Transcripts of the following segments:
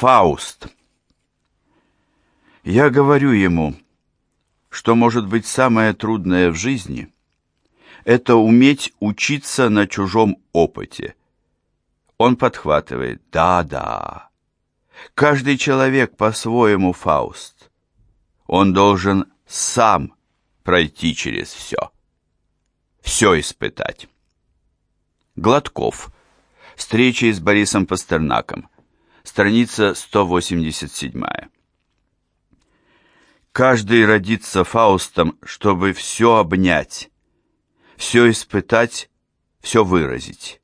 Фауст. Я говорю ему, что может быть самое трудное в жизни – это уметь учиться на чужом опыте. Он подхватывает «Да-да». Каждый человек по-своему Фауст. Он должен сам пройти через все. Все испытать. Гладков. Встреча с Борисом Пастернаком. Страница 187. Каждый родится Фаустом, чтобы все обнять, все испытать, все выразить.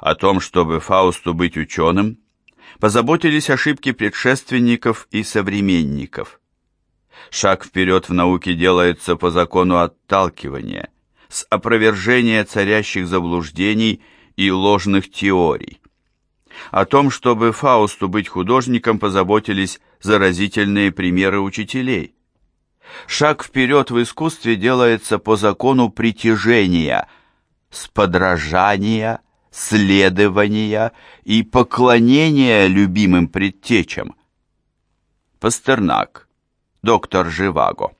О том, чтобы Фаусту быть ученым, позаботились ошибки предшественников и современников. Шаг вперед в науке делается по закону отталкивания, с опровержения царящих заблуждений и ложных теорий. О том, чтобы Фаусту быть художником, позаботились заразительные примеры учителей. Шаг вперед в искусстве делается по закону притяжения, с подражания, следования и поклонения любимым предтечам. Пастернак, доктор Живаго.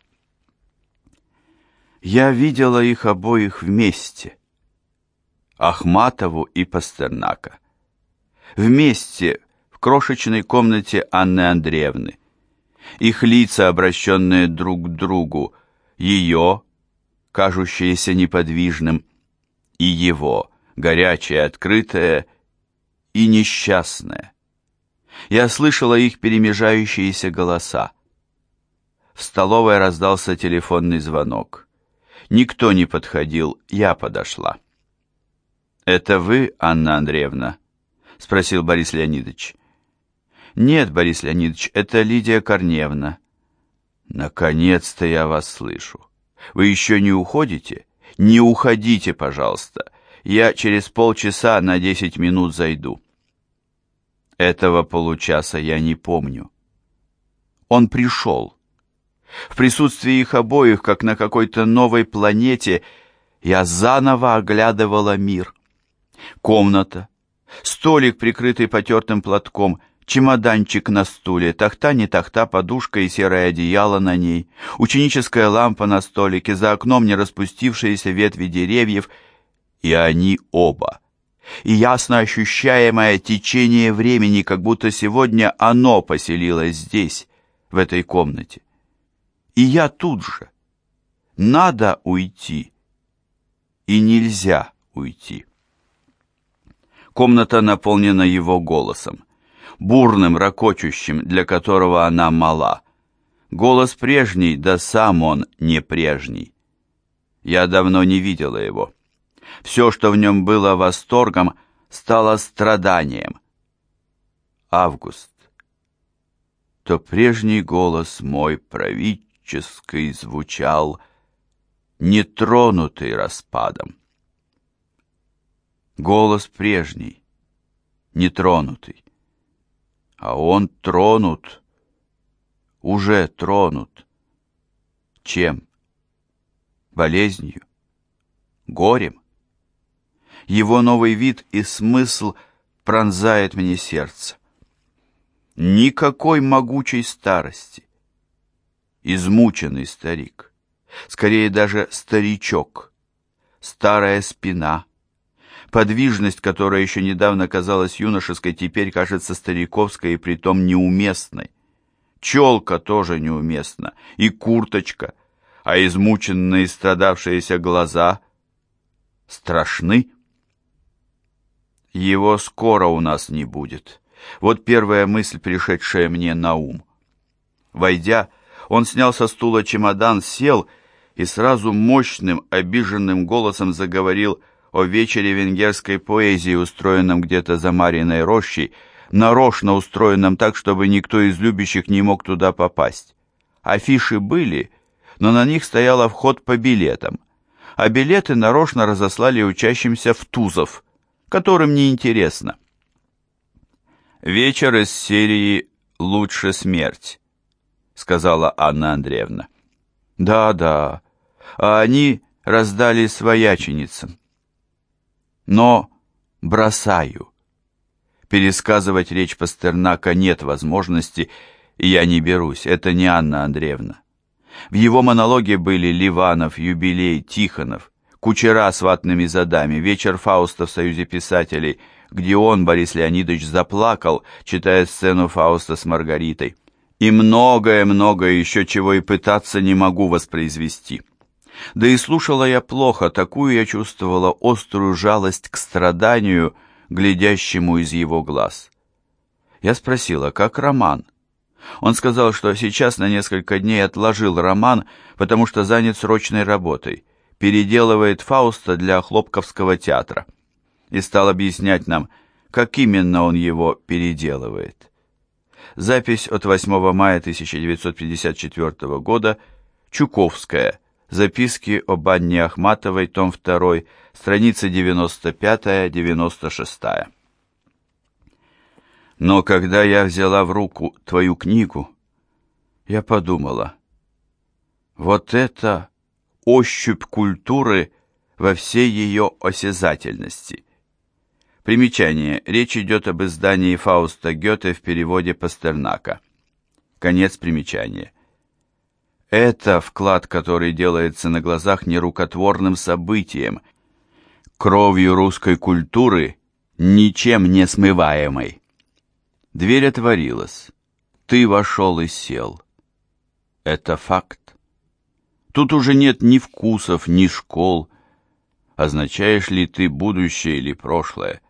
Я видела их обоих вместе, Ахматову и Пастернака. Вместе в крошечной комнате Анны Андреевны. Их лица, обращенные друг к другу, ее, кажущееся неподвижным, и его, горячее, открытое и несчастное. Я слышала их перемежающиеся голоса. В столовой раздался телефонный звонок. Никто не подходил, я подошла. «Это вы, Анна Андреевна?» — спросил Борис Леонидович. «Нет, Борис Леонидович, это Лидия Корневна». «Наконец-то я вас слышу. Вы еще не уходите? Не уходите, пожалуйста. Я через полчаса на десять минут зайду». Этого получаса я не помню. Он пришел. В присутствии их обоих, как на какой-то новой планете, я заново оглядывала мир. Комната, столик, прикрытый потертым платком, чемоданчик на стуле, тахта не тахта, подушка и серое одеяло на ней, ученическая лампа на столике, за окном не распустившиеся ветви деревьев, и они оба. И ясно ощущаемое течение времени, как будто сегодня оно поселилось здесь, в этой комнате. И я тут же. Надо уйти. И нельзя уйти. Комната наполнена его голосом, бурным, ракочущим, для которого она мала. Голос прежний, да сам он не прежний. Я давно не видела его. Все, что в нем было восторгом, стало страданием. Август. То прежний голос мой правительский звучал, нетронутый распадом. Голос прежний, нетронутый. А он тронут, уже тронут. Чем? Болезнью? Горем? Его новый вид и смысл пронзает мне сердце. Никакой могучей старости. Измученный старик. Скорее даже старичок. Старая спина Подвижность, которая еще недавно казалась юношеской, теперь кажется стариковской и притом неуместной. Челка тоже неуместна, и курточка, а измученные страдавшиеся глаза страшны. Его скоро у нас не будет. Вот первая мысль, пришедшая мне на ум. Войдя, он снял со стула чемодан, сел и сразу мощным, обиженным голосом заговорил о вечере венгерской поэзии, устроенном где-то за Мариной рощей, нарочно устроенном так, чтобы никто из любящих не мог туда попасть. Афиши были, но на них стоял вход по билетам, а билеты нарочно разослали учащимся в Тузов, которым не интересно. «Вечер из серии «Лучше смерть», — сказала Анна Андреевна. «Да-да, а они раздали свояченицам но бросаю. Пересказывать речь Пастернака нет возможности, и я не берусь, это не Анна Андреевна. В его монологе были Ливанов, Юбилей, Тихонов, Кучера с ватными задами, вечер Фауста в Союзе писателей, где он, Борис Леонидович, заплакал, читая сцену Фауста с Маргаритой. И многое-многое еще чего и пытаться не могу воспроизвести. Да и слушала я плохо, такую я чувствовала острую жалость к страданию, глядящему из его глаз. Я спросила, как роман? Он сказал, что сейчас на несколько дней отложил роман, потому что занят срочной работой, переделывает Фауста для Хлопковского театра. И стал объяснять нам, как именно он его переделывает. Запись от 8 мая 1954 года, Чуковская, записки об Анне Ахматовой, том 2, страница 95-96. Но когда я взяла в руку твою книгу, я подумала, вот это ощупь культуры во всей ее осязательности. Примечание. Речь идет об издании Фауста Гёте в переводе Пастернака. Конец примечания. Это вклад, который делается на глазах нерукотворным событием, кровью русской культуры, ничем не смываемой. Дверь отворилась. Ты вошел и сел. Это факт. Тут уже нет ни вкусов, ни школ. Означаешь ли ты будущее или прошлое?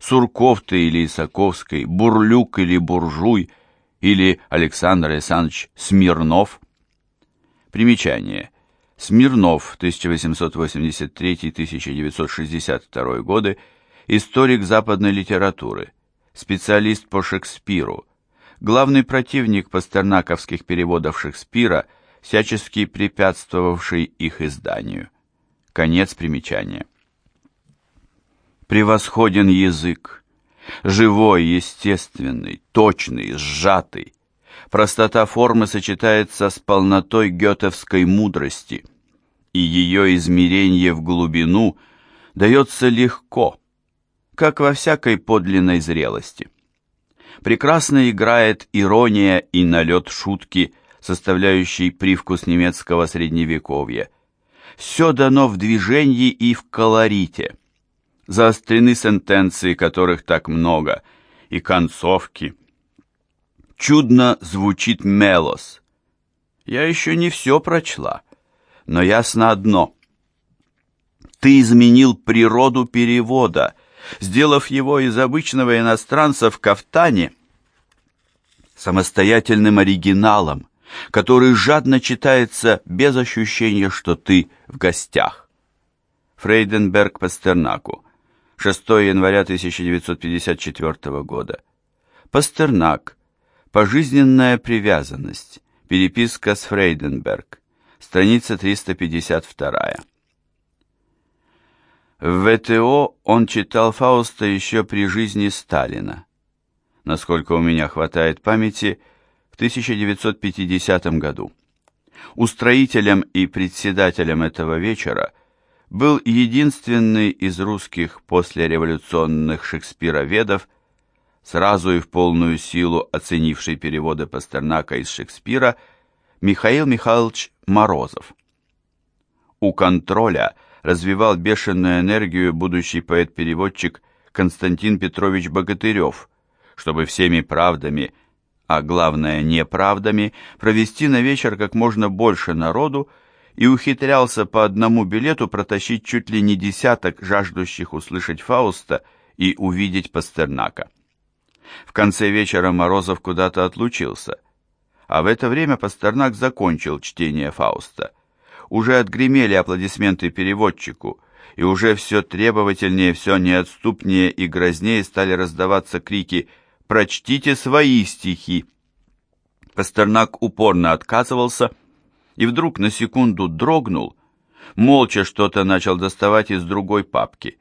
Сурков ты или Исаковский, Бурлюк или Буржуй, или Александр Александрович Смирнов? Примечание. Смирнов, 1883-1962 годы, историк западной литературы, специалист по Шекспиру, главный противник пастернаковских переводов Шекспира, всячески препятствовавший их изданию. Конец примечания. Превосходен язык, живой, естественный, точный, сжатый. Простота формы сочетается с полнотой гетовской мудрости, и ее измерение в глубину дается легко, как во всякой подлинной зрелости. Прекрасно играет ирония и налет шутки, составляющий привкус немецкого средневековья. Все дано в движении и в колорите. Заострены сентенции, которых так много, и концовки. Чудно звучит мелос. Я еще не все прочла, но ясно одно. Ты изменил природу перевода — сделав его из обычного иностранца в кафтане самостоятельным оригиналом, который жадно читается без ощущения, что ты в гостях. Фрейденберг Пастернаку. 6 января 1954 года. Пастернак. Пожизненная привязанность. Переписка с Фрейденберг. Страница 352. В ВТО он читал Фауста еще при жизни Сталина. Насколько у меня хватает памяти, в 1950 году. Устроителем и председателем этого вечера был единственный из русских послереволюционных шекспироведов, сразу и в полную силу оценивший переводы Пастернака из Шекспира, Михаил Михайлович Морозов. У контроля – развивал бешеную энергию будущий поэт-переводчик Константин Петрович Богатырев, чтобы всеми правдами, а главное неправдами, провести на вечер как можно больше народу и ухитрялся по одному билету протащить чуть ли не десяток жаждущих услышать Фауста и увидеть Пастернака. В конце вечера Морозов куда-то отлучился, а в это время Пастернак закончил чтение Фауста – уже отгремели аплодисменты переводчику, и уже все требовательнее, все неотступнее и грознее стали раздаваться крики «Прочтите свои стихи!». Пастернак упорно отказывался и вдруг на секунду дрогнул, молча что-то начал доставать из другой папки.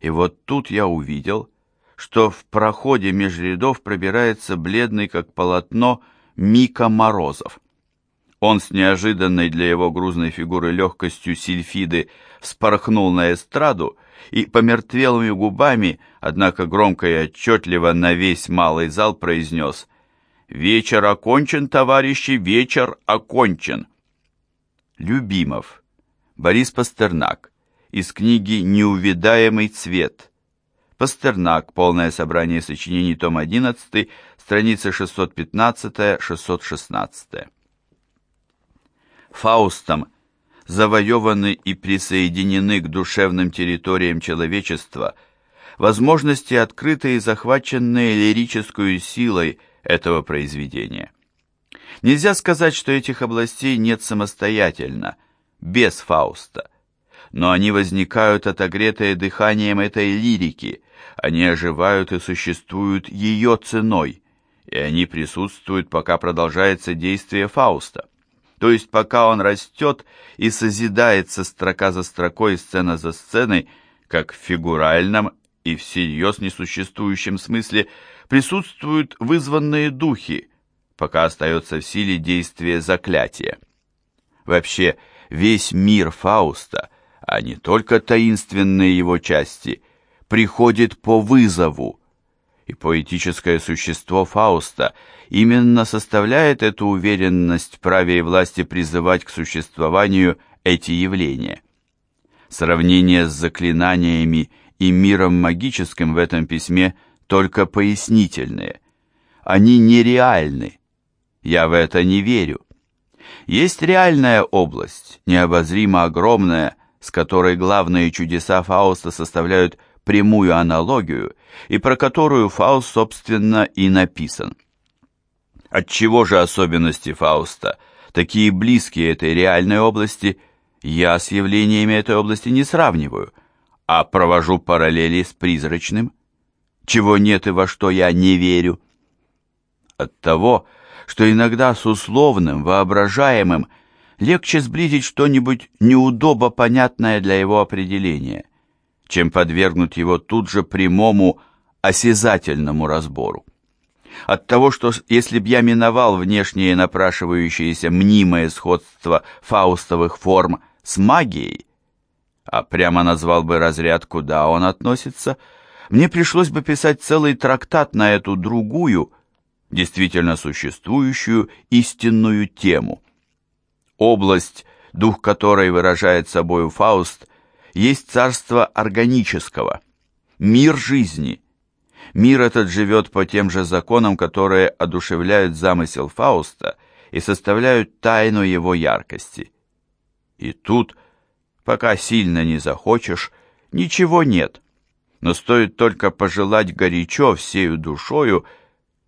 И вот тут я увидел, что в проходе меж рядов пробирается бледный, как полотно, Мика Морозов. Он с неожиданной для его грузной фигуры легкостью сильфиды вспорхнул на эстраду и помертвелыми губами, однако громко и отчетливо на весь малый зал произнес «Вечер окончен, товарищи, вечер окончен!» Любимов. Борис Пастернак. Из книги «Неувидаемый цвет». Пастернак. Полное собрание сочинений. Том 11. Страница 615-616. Фаустом завоеваны и присоединены к душевным территориям человечества возможности, открытые и захваченные лирической силой этого произведения. Нельзя сказать, что этих областей нет самостоятельно, без Фауста, но они возникают отогретые дыханием этой лирики, они оживают и существуют ее ценой, и они присутствуют, пока продолжается действие Фауста то есть пока он растет и созидается строка за строкой, сцена за сценой, как в фигуральном и всерьез несуществующем смысле присутствуют вызванные духи, пока остается в силе действие заклятия. Вообще, весь мир Фауста, а не только таинственные его части, приходит по вызову, и поэтическое существо Фауста именно составляет эту уверенность в праве и власти призывать к существованию эти явления. Сравнение с заклинаниями и миром магическим в этом письме только пояснительные. Они нереальны. Я в это не верю. Есть реальная область, необозримо огромная, с которой главные чудеса Фауста составляют прямую аналогию и про которую Фауст, собственно, и написан. Отчего же особенности Фауста, такие близкие этой реальной области, я с явлениями этой области не сравниваю, а провожу параллели с призрачным, чего нет и во что я не верю. От того, что иногда с условным, воображаемым легче сблизить что-нибудь неудобо понятное для его определения чем подвергнуть его тут же прямому осязательному разбору. От того, что если б я миновал внешнее напрашивающееся мнимое сходство фаустовых форм с магией, а прямо назвал бы разряд, куда он относится, мне пришлось бы писать целый трактат на эту другую, действительно существующую истинную тему. Область, дух которой выражает собою Фауст, есть царство органического, мир жизни. Мир этот живет по тем же законам, которые одушевляют замысел Фауста и составляют тайну его яркости. И тут, пока сильно не захочешь, ничего нет, но стоит только пожелать горячо всею душою –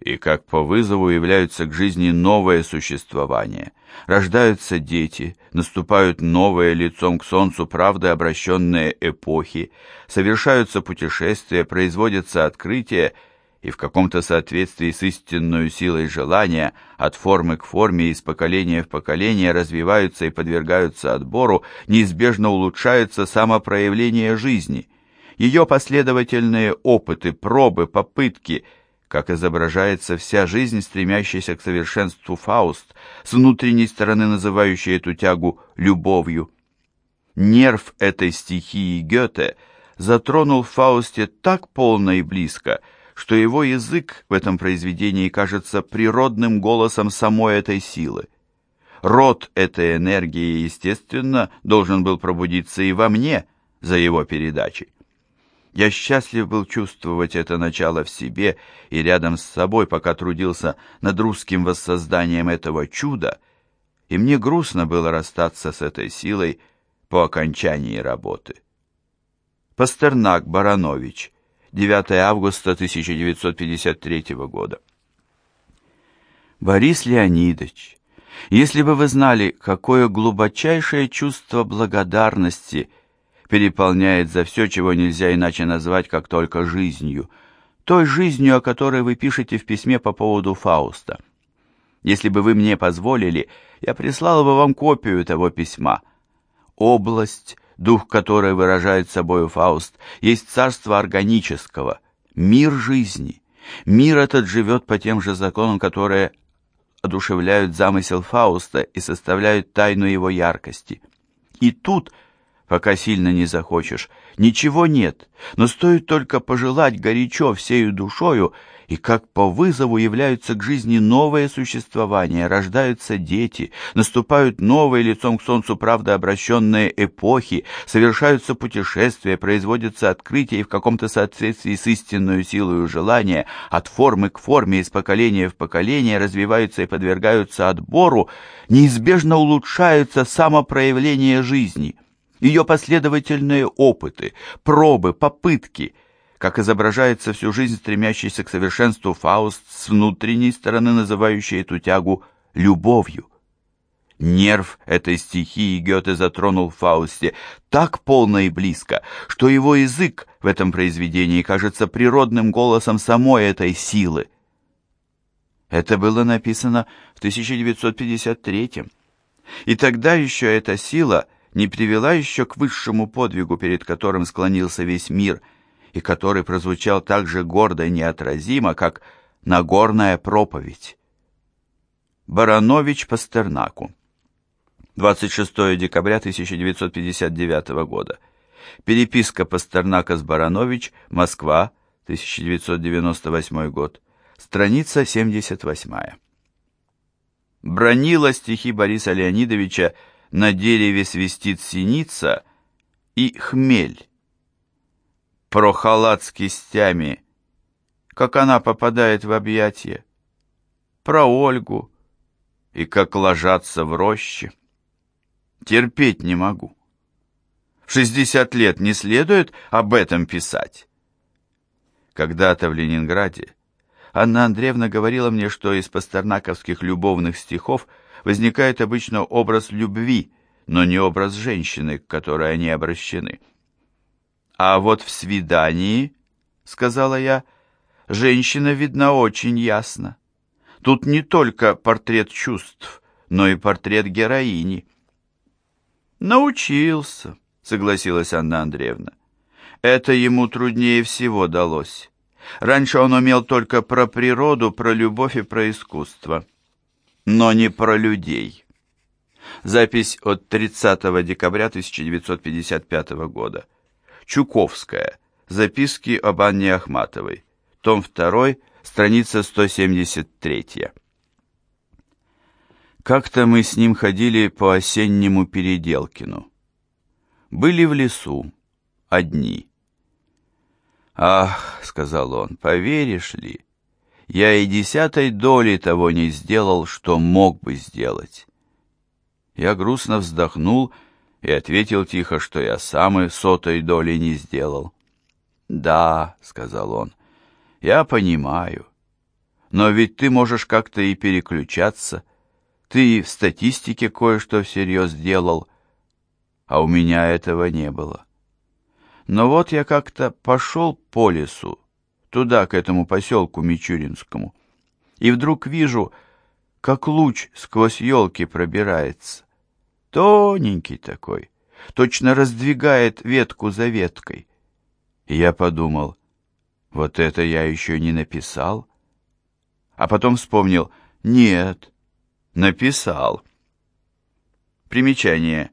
и как по вызову являются к жизни новое существование. Рождаются дети, наступают новые лицом к солнцу правды обращенные эпохи, совершаются путешествия, производятся открытия, и в каком-то соответствии с истинной силой желания от формы к форме из поколения в поколение развиваются и подвергаются отбору, неизбежно улучшаются самопроявление жизни. Ее последовательные опыты, пробы, попытки – как изображается вся жизнь, стремящаяся к совершенству Фауст, с внутренней стороны называющей эту тягу любовью. Нерв этой стихии Гёте затронул Фаусте так полно и близко, что его язык в этом произведении кажется природным голосом самой этой силы. Род этой энергии, естественно, должен был пробудиться и во мне за его передачей. Я счастлив был чувствовать это начало в себе и рядом с собой, пока трудился над русским воссозданием этого чуда, и мне грустно было расстаться с этой силой по окончании работы. Пастернак Баранович, 9 августа 1953 года. Борис Леонидович, если бы вы знали, какое глубочайшее чувство благодарности – переполняет за все, чего нельзя иначе назвать, как только жизнью, той жизнью, о которой вы пишете в письме по поводу Фауста. Если бы вы мне позволили, я прислал бы вам копию того письма. Область, дух которой выражает собою Фауст, есть царство органического, мир жизни. Мир этот живет по тем же законам, которые одушевляют замысел Фауста и составляют тайну его яркости. И тут – пока сильно не захочешь. Ничего нет, но стоит только пожелать горячо всею душою, и как по вызову являются к жизни новые существования, рождаются дети, наступают новые лицом к солнцу правда обращенные эпохи, совершаются путешествия, производятся открытия и в каком-то соответствии с истинной силой желания, от формы к форме, из поколения в поколение развиваются и подвергаются отбору, неизбежно улучшаются самопроявление жизни, ее последовательные опыты, пробы, попытки – как изображается всю жизнь стремящийся к совершенству Фауст с внутренней стороны, называющий эту тягу любовью. Нерв этой стихии Гёте затронул в Фаусте так полно и близко, что его язык в этом произведении кажется природным голосом самой этой силы. Это было написано в 1953 И тогда еще эта сила не привела еще к высшему подвигу, перед которым склонился весь мир – и который прозвучал так же гордо и неотразимо, как Нагорная проповедь. Баранович Пастернаку. 26 декабря 1959 года. Переписка Пастернака с Баранович, Москва, 1998 год. Страница 78. Бронила стихи Бориса Леонидовича «На дереве свистит синица» и «Хмель» про халат с кистями, как она попадает в объятия, про Ольгу и как ложатся в роще. Терпеть не могу. В шестьдесят лет не следует об этом писать. Когда-то в Ленинграде Анна Андреевна говорила мне, что из пастернаковских любовных стихов возникает обычно образ любви, но не образ женщины, к которой они обращены. А вот в свидании, сказала я, женщина видна очень ясно. Тут не только портрет чувств, но и портрет героини. Научился, согласилась Анна Андреевна. Это ему труднее всего далось. Раньше он умел только про природу, про любовь и про искусство, но не про людей. Запись от 30 декабря 1955 года. Чуковская. Записки об Анне Ахматовой. Том 2, страница 173. Как-то мы с ним ходили по осеннему Переделкину. Были в лесу, одни. «Ах», — сказал он, — «поверишь ли, я и десятой доли того не сделал, что мог бы сделать». Я грустно вздохнул и ответил тихо, что я сам и сотой доли не сделал. «Да», — сказал он, — «я понимаю. Но ведь ты можешь как-то и переключаться. Ты и в статистике кое-что всерьез делал, а у меня этого не было. Но вот я как-то пошел по лесу, туда, к этому поселку Мичуринскому, и вдруг вижу, как луч сквозь елки пробирается. Тоненький такой, точно раздвигает ветку за веткой. И я подумал, вот это я еще не написал. А потом вспомнил, нет, написал. Примечание.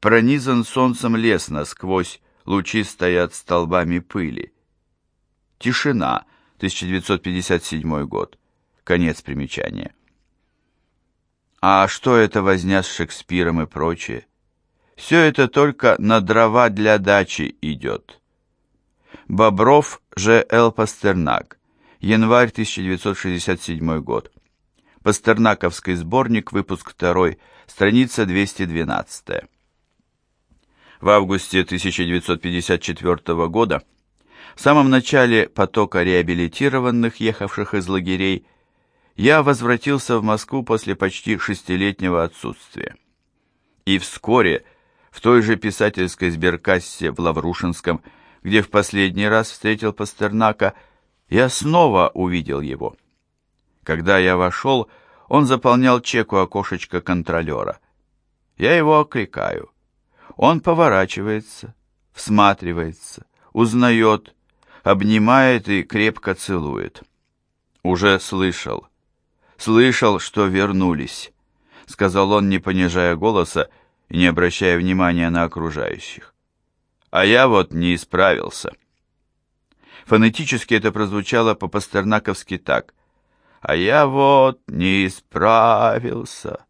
Пронизан солнцем лес насквозь, лучи стоят столбами пыли. Тишина, 1957 год. Конец примечания. А что это возня с Шекспиром и прочее? Все это только на дрова для дачи идет. Бобров Ж. Л. Пастернак. Январь 1967 год. Пастернаковский сборник, выпуск 2, страница 212. В августе 1954 года, в самом начале потока реабилитированных, ехавших из лагерей, я возвратился в Москву после почти шестилетнего отсутствия. И вскоре в той же писательской сберкассе в Лаврушинском, где в последний раз встретил Пастернака, я снова увидел его. Когда я вошел, он заполнял чек у окошечка контролера. Я его окликаю. Он поворачивается, всматривается, узнает, обнимает и крепко целует. Уже слышал слышал, что вернулись», — сказал он, не понижая голоса, и не обращая внимания на окружающих. А я вот не исправился. Фонетически это прозвучало по-пастернаковски так. А я вот не исправился.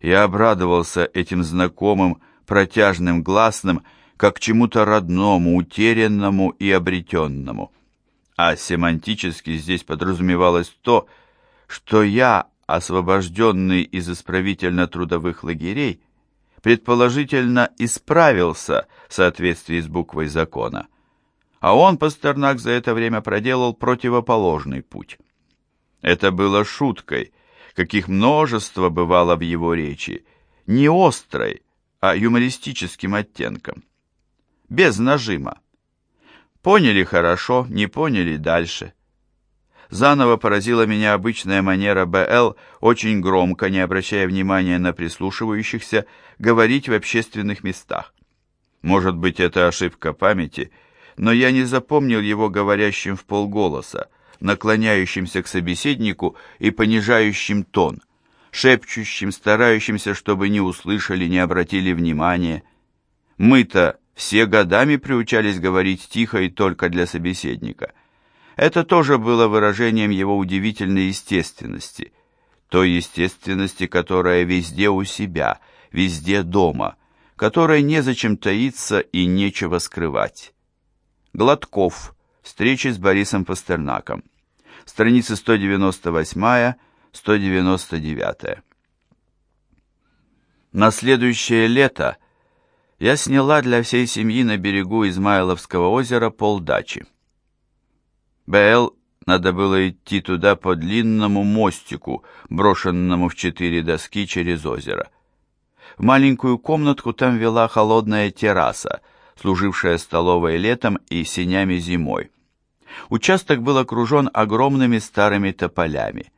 Я обрадовался этим знакомым, протяжным гласным, как чему-то родному, утерянному и обретенному. А семантически здесь подразумевалось то, что я, освобожденный из исправительно-трудовых лагерей, предположительно исправился в соответствии с буквой закона. А он, Пастернак, за это время проделал противоположный путь. Это было шуткой, каких множество бывало в его речи, не острой, а юмористическим оттенком. Без нажима. Поняли хорошо, не поняли дальше – Заново поразила меня обычная манера Б.Л. очень громко, не обращая внимания на прислушивающихся, говорить в общественных местах. Может быть, это ошибка памяти, но я не запомнил его говорящим в полголоса, наклоняющимся к собеседнику и понижающим тон, шепчущим, старающимся, чтобы не услышали, не обратили внимания. Мы-то все годами приучались говорить тихо и только для собеседника – это тоже было выражением его удивительной естественности, той естественности, которая везде у себя, везде дома, которой незачем таиться и нечего скрывать. Гладков. Встречи с Борисом Пастернаком. Страницы 198-199. На следующее лето я сняла для всей семьи на берегу Измайловского озера полдачи. Б.Л. надо было идти туда по длинному мостику, брошенному в четыре доски через озеро. В маленькую комнатку там вела холодная терраса, служившая столовой летом и сенями зимой. Участок был окружен огромными старыми тополями,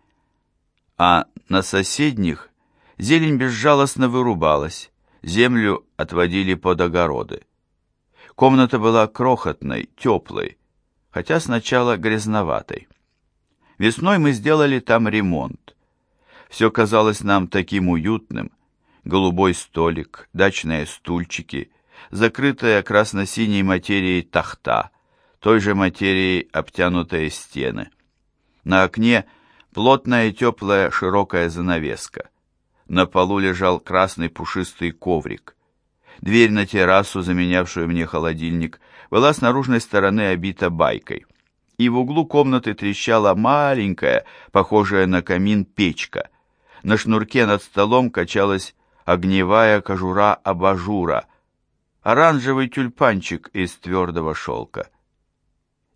а на соседних зелень безжалостно вырубалась, землю отводили под огороды. Комната была крохотной, теплой, хотя сначала грязноватой. Весной мы сделали там ремонт. Все казалось нам таким уютным. Голубой столик, дачные стульчики, закрытая красно-синей материей тахта, той же материей обтянутые стены. На окне плотная теплая широкая занавеска. На полу лежал красный пушистый коврик. Дверь на террасу, заменявшую мне холодильник, была с наружной стороны обита байкой. И в углу комнаты трещала маленькая, похожая на камин, печка. На шнурке над столом качалась огневая кожура абажура, оранжевый тюльпанчик из твердого шелка.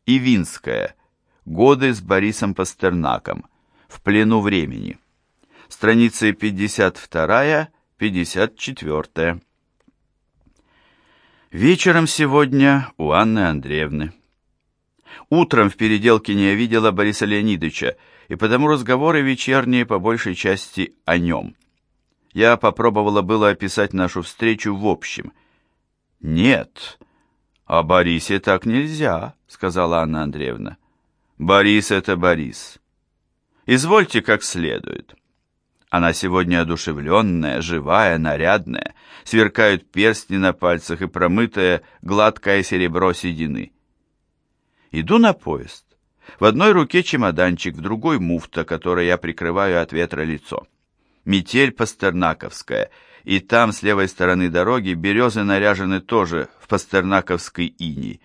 Ивинская. Годы с Борисом Пастернаком. В плену времени. Страницы 52-54. Вечером сегодня у Анны Андреевны. Утром в переделке не видела Бориса Леонидовича, и потому разговоры вечерние по большей части о нем. Я попробовала было описать нашу встречу в общем. «Нет, о Борисе так нельзя», — сказала Анна Андреевна. «Борис — это Борис. Извольте как следует». Она сегодня одушевленная, живая, нарядная, сверкают перстни на пальцах и промытое гладкое серебро седины. Иду на поезд. В одной руке чемоданчик, в другой муфта, которой я прикрываю от ветра лицо. Метель пастернаковская, и там, с левой стороны дороги, березы наряжены тоже в пастернаковской иней.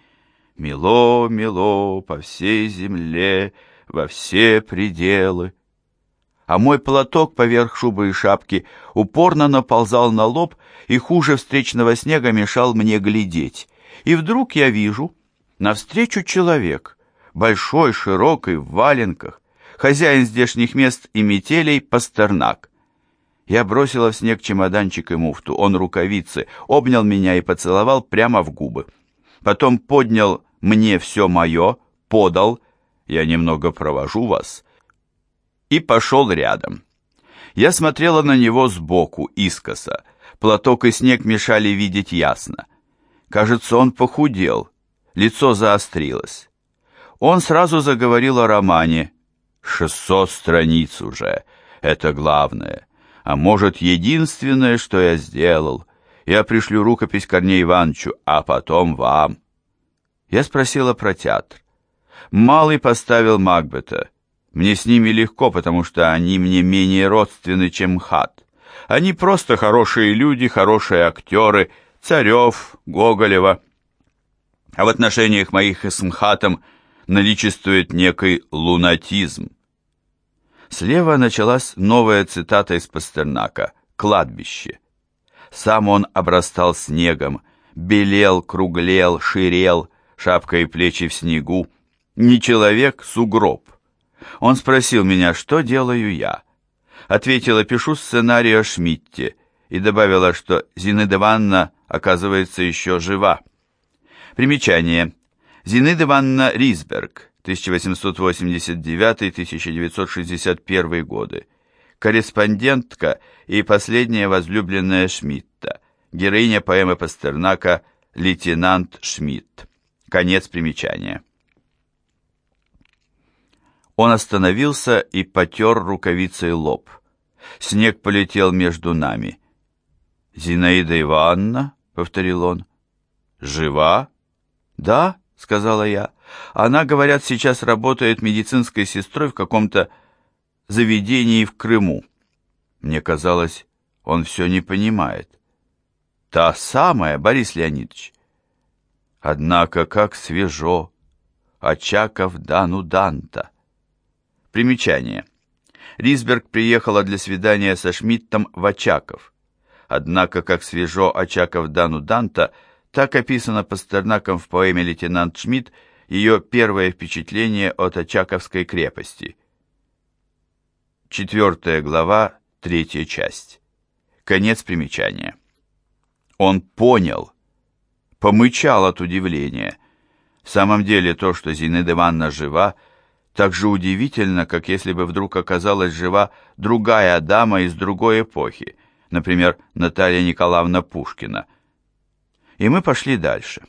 Мело, мело по всей земле, во все пределы а мой платок поверх шубы и шапки упорно наползал на лоб и хуже встречного снега мешал мне глядеть. И вдруг я вижу, навстречу человек, большой, широкий, в валенках, хозяин здешних мест и метелей Пастернак. Я бросила в снег чемоданчик и муфту, он рукавицы, обнял меня и поцеловал прямо в губы. Потом поднял мне все мое, подал, я немного провожу вас, и пошел рядом. Я смотрела на него сбоку, искоса. Платок и снег мешали видеть ясно. Кажется, он похудел, лицо заострилось. Он сразу заговорил о романе. «Шестьсот страниц уже, это главное. А может, единственное, что я сделал. Я пришлю рукопись Корнею Ивановичу, а потом вам. Я спросила про театр. Малый поставил Макбета. Мне с ними легко, потому что они мне менее родственны, чем Хат. Они просто хорошие люди, хорошие актеры, Царев, Гоголева. А в отношениях моих с МХАТом наличествует некий лунатизм. Слева началась новая цитата из Пастернака «Кладбище». Сам он обрастал снегом, белел, круглел, ширел, шапка и плечи в снегу. Не человек, сугроб. Он спросил меня, что делаю я. Ответила, пишу сценарий о Шмидте, и добавила, что Зинаида Ивановна, оказывается, еще жива. Примечание. Зинаида Ивановна Рисберг, 1889-1961 годы. Корреспондентка и последняя возлюбленная Шмидта. Героиня поэмы Пастернака «Лейтенант Шмидт». Конец примечания. Он остановился и потер рукавицей лоб. Снег полетел между нами. «Зинаида Ивановна?» — повторил он. «Жива?» «Да», — сказала я. «Она, говорят, сейчас работает медицинской сестрой в каком-то заведении в Крыму». Мне казалось, он все не понимает. «Та самая, Борис Леонидович». Однако как свежо! Очаков Дану Данта. Примечание. Рисберг приехала для свидания со Шмидтом в Очаков. Однако, как свежо Очаков Дану Данта, так описано Пастернаком в поэме «Лейтенант Шмидт» ее первое впечатление от Очаковской крепости. Четвертая глава, третья часть. Конец примечания. Он понял, помычал от удивления. В самом деле то, что Зинаида Ивановна жива, так же удивительно, как если бы вдруг оказалась жива другая дама из другой эпохи, например, Наталья Николаевна Пушкина. И мы пошли дальше.